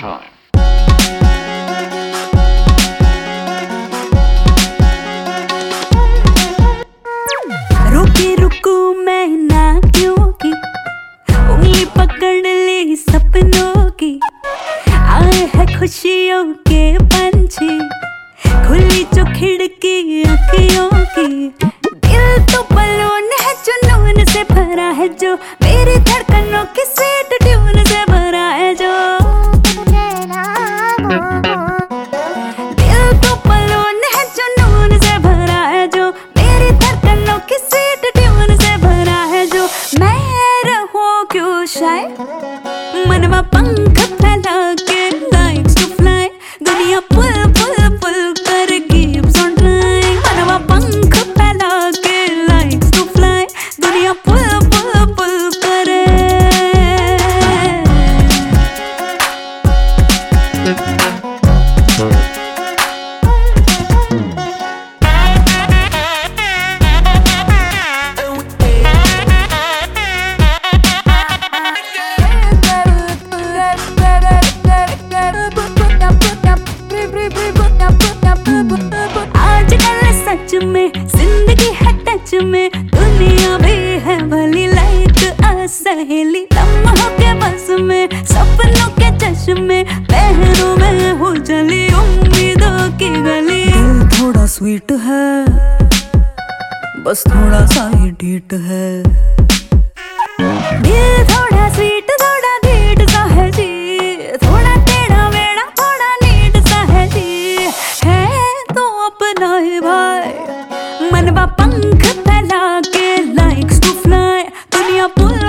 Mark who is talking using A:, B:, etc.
A: time.
B: खुशियों के पंछी। खुली जो खिड़की अखियों की। दिल तो बलून है, जुनून से भरा है जो मेरी धड़कनों ज़िंदगी है टच में। दुनिया भी है भली लाइक असहेली लम्हों के बस में, सपनों के चश्मे। पहरों में हो जली उम्मीदों की गली।
C: दिल थोड़ा स्वीट है, बस थोड़ा सा ही डीट है।
B: मनवा पंख फैला के लाइक्स टू फ्लाई दुनिया पुल